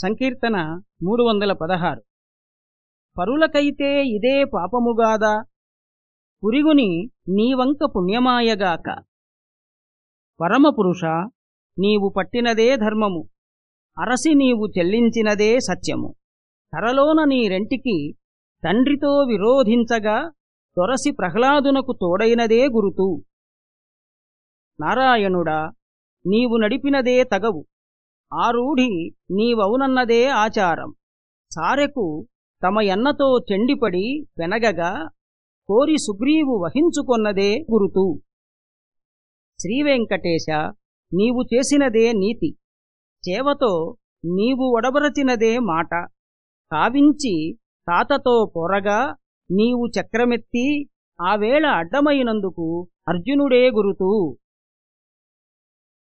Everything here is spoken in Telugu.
సంకీర్తన మూడు వందల పదహారు పరులకైతే ఇదే పాపముగాదా? పురిగుని నీవంక పుణ్యమాయగాక. పరమపురుష నీవు పట్టినదే ధర్మము. అరసి నీవు చెల్లించినదే సత్యము. తరలోన నీ రెంటికి తండ్రితో విరోధించగా తొరసి ప్రహ్లాదునకు తోడైనదే గురుతూ. నారాయణుడా నీవు నడిపినదే తగవు. ఆ రూఢి నీవవునన్నదే ఆచారం. సారెకు తమ ఎన్నతో చెండిపడి వెనగగా కోరి సుగ్రీవు వహించుకొన్నదే గురుతు. శ్రీవెంకటేశ నీవు చేసినదే నీతి. చేవతో నీవు ఒడబరచినదే మాట. కావించి తాతతో పొరగా నీవు చక్రమెత్తి ఆవేళ అడ్డమైనందుకు అర్జునుడే గురుతూ.